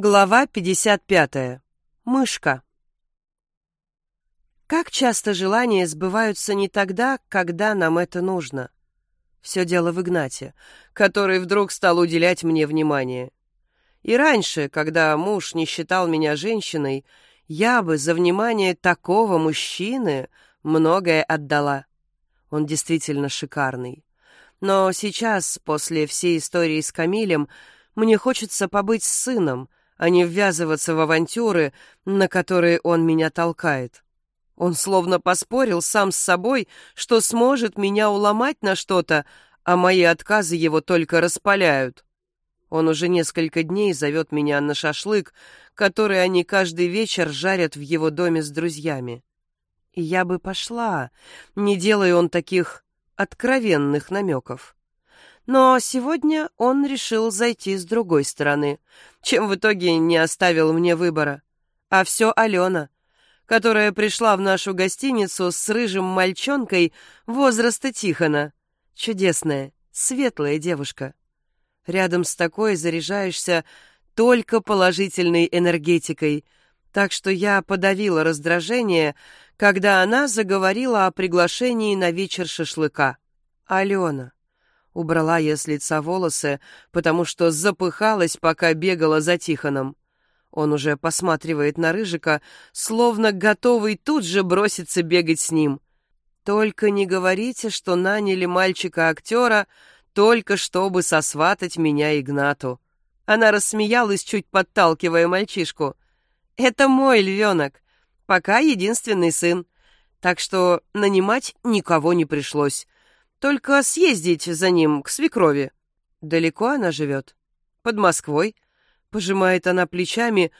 Глава 55. Мышка. Как часто желания сбываются не тогда, когда нам это нужно? Все дело в Игнате, который вдруг стал уделять мне внимание. И раньше, когда муж не считал меня женщиной, я бы за внимание такого мужчины многое отдала. Он действительно шикарный. Но сейчас, после всей истории с Камилем, мне хочется побыть с сыном — а не ввязываться в авантюры, на которые он меня толкает. Он словно поспорил сам с собой, что сможет меня уломать на что-то, а мои отказы его только распаляют. Он уже несколько дней зовет меня на шашлык, который они каждый вечер жарят в его доме с друзьями. И я бы пошла, не делая он таких откровенных намеков. Но сегодня он решил зайти с другой стороны, чем в итоге не оставил мне выбора. А все Алена, которая пришла в нашу гостиницу с рыжим мальчонкой возраста Тихона. Чудесная, светлая девушка. Рядом с такой заряжаешься только положительной энергетикой, так что я подавила раздражение, когда она заговорила о приглашении на вечер шашлыка. Алена. Убрала я с лица волосы, потому что запыхалась, пока бегала за Тихоном. Он уже посматривает на Рыжика, словно готовый тут же броситься бегать с ним. Только не говорите, что наняли мальчика-актера только чтобы сосватать меня Игнату. Она рассмеялась, чуть подталкивая мальчишку. «Это мой львенок, пока единственный сын, так что нанимать никого не пришлось. Только съездить за ним к свекрови. Далеко она живет? Под Москвой. Пожимает она плечами,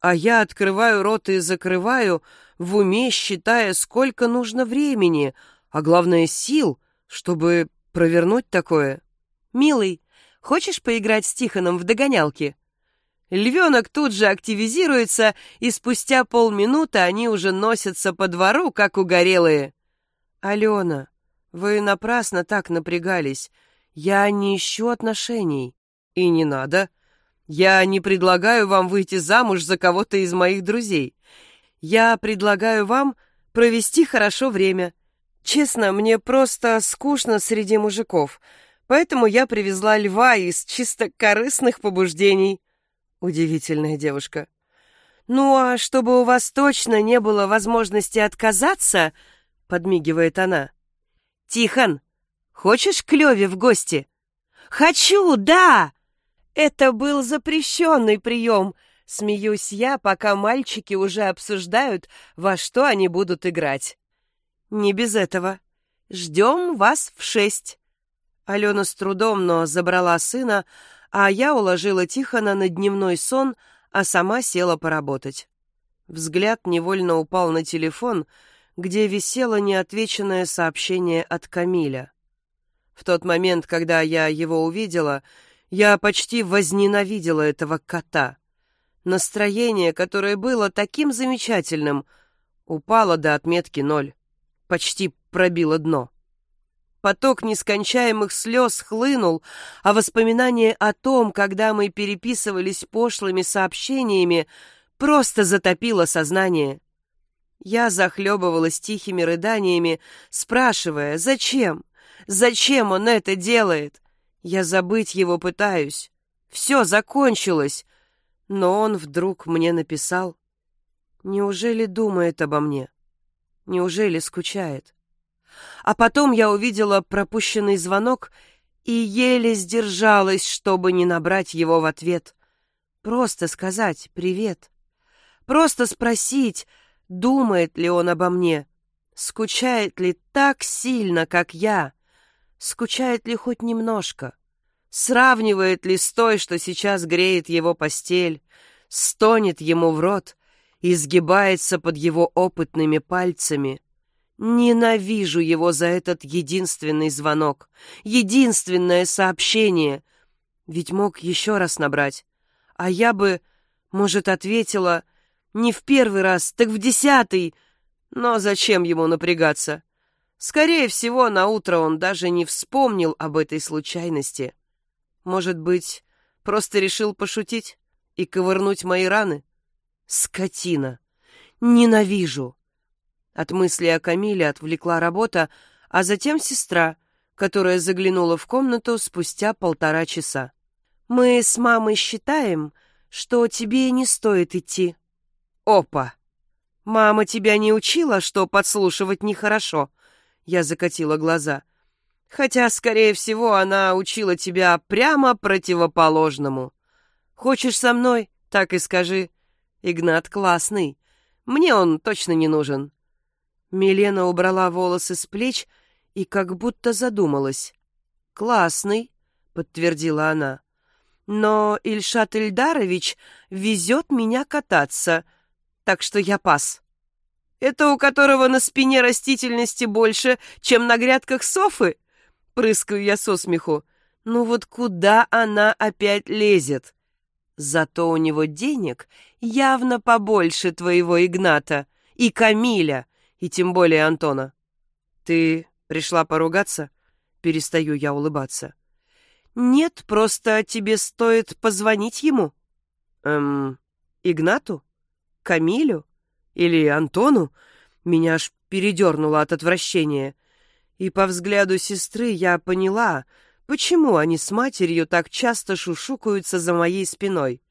а я открываю рот и закрываю, в уме считая, сколько нужно времени, а главное сил, чтобы провернуть такое. «Милый, хочешь поиграть с Тихоном в догонялки?» Львенок тут же активизируется, и спустя полминуты они уже носятся по двору, как угорелые. «Алена, вы напрасно так напрягались. Я не ищу отношений. И не надо. Я не предлагаю вам выйти замуж за кого-то из моих друзей. Я предлагаю вам провести хорошо время. Честно, мне просто скучно среди мужиков, поэтому я привезла льва из чисто корыстных побуждений. Удивительная девушка. Ну а чтобы у вас точно не было возможности отказаться, подмигивает она. «Тихон, хочешь к Леве в гости?» «Хочу, да!» «Это был запрещенный прием!» Смеюсь я, пока мальчики уже обсуждают, во что они будут играть. «Не без этого. Ждем вас в шесть». Алена с трудом, но забрала сына, а я уложила Тихона на дневной сон, а сама села поработать. Взгляд невольно упал на телефон — где висело неотвеченное сообщение от Камиля. В тот момент, когда я его увидела, я почти возненавидела этого кота. Настроение, которое было таким замечательным, упало до отметки ноль. Почти пробило дно. Поток нескончаемых слез хлынул, а воспоминание о том, когда мы переписывались пошлыми сообщениями, просто затопило сознание. Я захлебывалась тихими рыданиями, спрашивая, зачем? Зачем он это делает? Я забыть его пытаюсь. Все закончилось. Но он вдруг мне написал. Неужели думает обо мне? Неужели скучает? А потом я увидела пропущенный звонок и еле сдержалась, чтобы не набрать его в ответ. Просто сказать «привет». Просто спросить, Думает ли он обо мне? Скучает ли так сильно, как я? Скучает ли хоть немножко? Сравнивает ли с той, что сейчас греет его постель, стонет ему в рот и сгибается под его опытными пальцами? Ненавижу его за этот единственный звонок, единственное сообщение. Ведь мог еще раз набрать. А я бы, может, ответила не в первый раз, так в десятый. Но зачем ему напрягаться? Скорее всего, на утро он даже не вспомнил об этой случайности. Может быть, просто решил пошутить? И ковырнуть мои раны? Скотина! Ненавижу! От мысли о Камиле отвлекла работа, а затем сестра, которая заглянула в комнату спустя полтора часа. «Мы с мамой считаем, что тебе не стоит идти». «Опа! Мама тебя не учила, что подслушивать нехорошо?» Я закатила глаза. «Хотя, скорее всего, она учила тебя прямо противоположному. Хочешь со мной? Так и скажи. Игнат классный. Мне он точно не нужен». Милена убрала волосы с плеч и как будто задумалась. «Классный», — подтвердила она. «Но Ильшат Ильдарович везет меня кататься, так что я пас». «Это у которого на спине растительности больше, чем на грядках софы?» Прыскаю я со смеху. «Ну вот куда она опять лезет?» Зато у него денег явно побольше твоего Игната и Камиля, и тем более Антона. Ты пришла поругаться? Перестаю я улыбаться. Нет, просто тебе стоит позвонить ему. Эм, Игнату? Камилю? Или Антону? Меня аж передернуло от отвращения. И по взгляду сестры я поняла, почему они с матерью так часто шушукаются за моей спиной.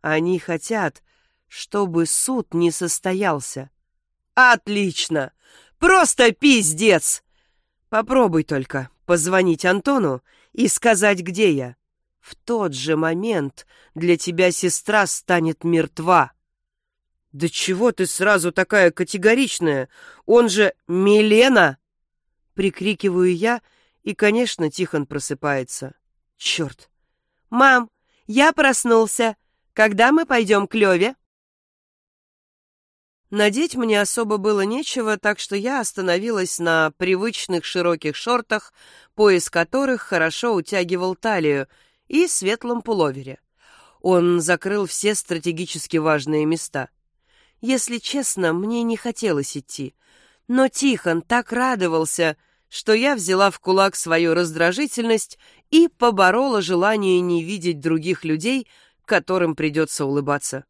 Они хотят, чтобы суд не состоялся. Отлично! Просто пиздец! Попробуй только позвонить Антону и сказать, где я. В тот же момент для тебя сестра станет мертва. Да чего ты сразу такая категоричная? Он же Милена! Прикрикиваю я, и, конечно, Тихон просыпается. Черт! Мам, я проснулся. Когда мы пойдем к Леве? Надеть мне особо было нечего, так что я остановилась на привычных широких шортах, пояс которых хорошо утягивал талию, и светлом пуловере. Он закрыл все стратегически важные места. Если честно, мне не хотелось идти. Но Тихон так радовался, что я взяла в кулак свою раздражительность и поборола желание не видеть других людей, которым придется улыбаться.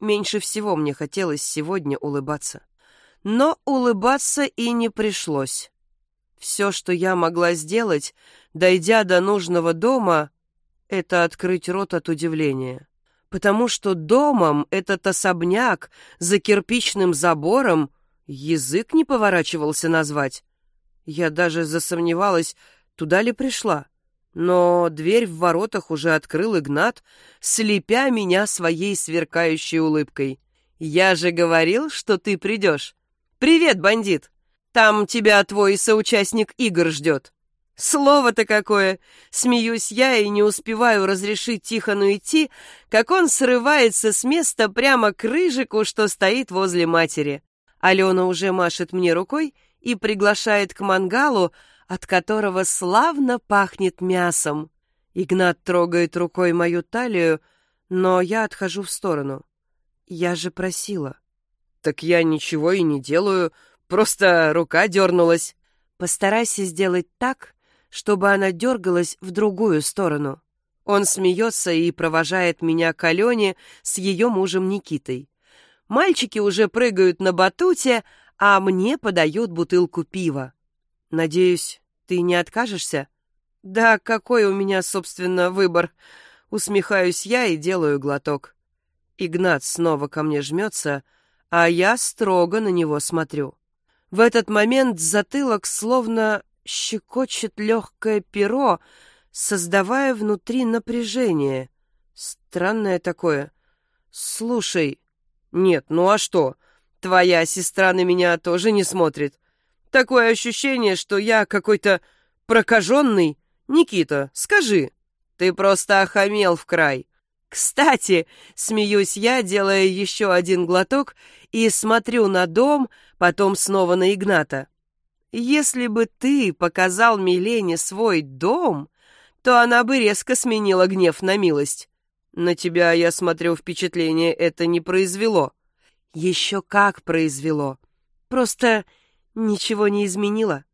Меньше всего мне хотелось сегодня улыбаться. Но улыбаться и не пришлось. Все, что я могла сделать, дойдя до нужного дома, это открыть рот от удивления. Потому что домом этот особняк за кирпичным забором язык не поворачивался назвать. Я даже засомневалась, туда ли пришла. Но дверь в воротах уже открыл Игнат, слепя меня своей сверкающей улыбкой. «Я же говорил, что ты придешь. Привет, бандит! Там тебя твой соучастник Игорь ждет». Слово-то какое! Смеюсь я и не успеваю разрешить Тихону идти, как он срывается с места прямо к рыжику, что стоит возле матери. Алена уже машет мне рукой и приглашает к мангалу, от которого славно пахнет мясом. Игнат трогает рукой мою талию, но я отхожу в сторону. Я же просила. Так я ничего и не делаю, просто рука дернулась. Постарайся сделать так, чтобы она дергалась в другую сторону. Он смеется и провожает меня к Алене с ее мужем Никитой. Мальчики уже прыгают на батуте, а мне подают бутылку пива. Надеюсь, ты не откажешься? Да какой у меня, собственно, выбор? Усмехаюсь я и делаю глоток. Игнат снова ко мне жмется, а я строго на него смотрю. В этот момент затылок словно щекочет легкое перо, создавая внутри напряжение. Странное такое. Слушай, нет, ну а что? Твоя сестра на меня тоже не смотрит. Такое ощущение, что я какой-то прокаженный. Никита, скажи, ты просто охамел в край. Кстати, смеюсь я, делая еще один глоток и смотрю на дом, потом снова на Игната. Если бы ты показал Милене свой дом, то она бы резко сменила гнев на милость. На тебя, я смотрю, впечатление это не произвело. Еще как произвело. Просто ничего не изменило.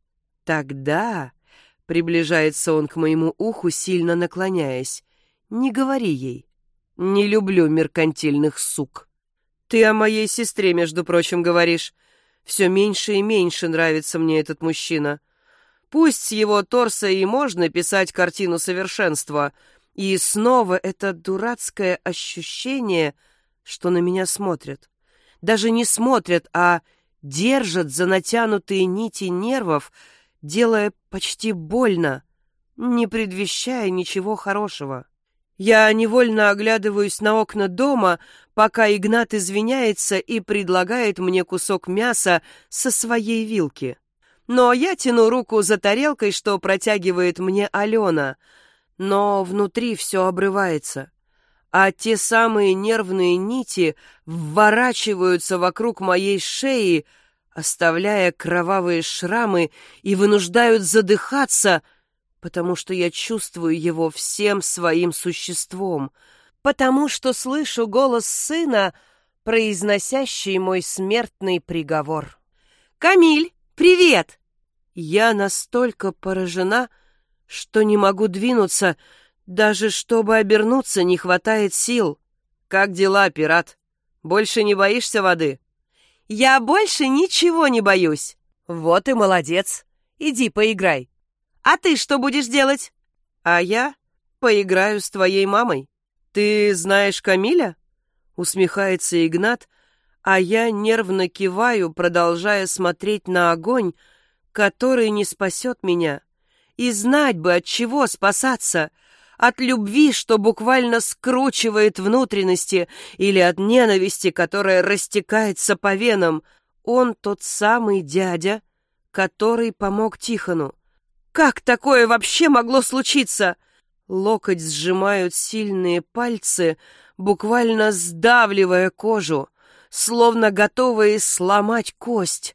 Тогда, приближается он к моему уху, сильно наклоняясь, не говори ей. Не люблю меркантильных сук. Ты о моей сестре, между прочим, говоришь. Все меньше и меньше нравится мне этот мужчина. Пусть с его торса и можно писать картину совершенства, и снова это дурацкое ощущение, что на меня смотрят. Даже не смотрят, а держат за натянутые нити нервов, делая почти больно, не предвещая ничего хорошего. Я невольно оглядываюсь на окна дома, пока Игнат извиняется и предлагает мне кусок мяса со своей вилки. Но я тяну руку за тарелкой, что протягивает мне Алена, но внутри все обрывается а те самые нервные нити вворачиваются вокруг моей шеи, оставляя кровавые шрамы и вынуждают задыхаться, потому что я чувствую его всем своим существом, потому что слышу голос сына, произносящий мой смертный приговор. «Камиль, привет!» Я настолько поражена, что не могу двинуться, даже чтобы обернуться, не хватает сил. Как дела, пират? Больше не боишься воды? Я больше ничего не боюсь. Вот и молодец. Иди поиграй. А ты что будешь делать? А я поиграю с твоей мамой. Ты знаешь Камиля? Усмехается Игнат, а я нервно киваю, продолжая смотреть на огонь, который не спасет меня. И знать бы, от чего спасаться — от любви, что буквально скручивает внутренности, или от ненависти, которая растекается по венам. Он тот самый дядя, который помог Тихону. Как такое вообще могло случиться? Локоть сжимают сильные пальцы, буквально сдавливая кожу, словно готовые сломать кость.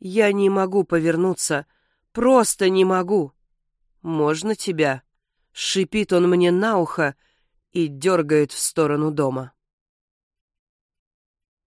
Я не могу повернуться, просто не могу. Можно тебя? Шипит он мне на ухо и дергает в сторону дома.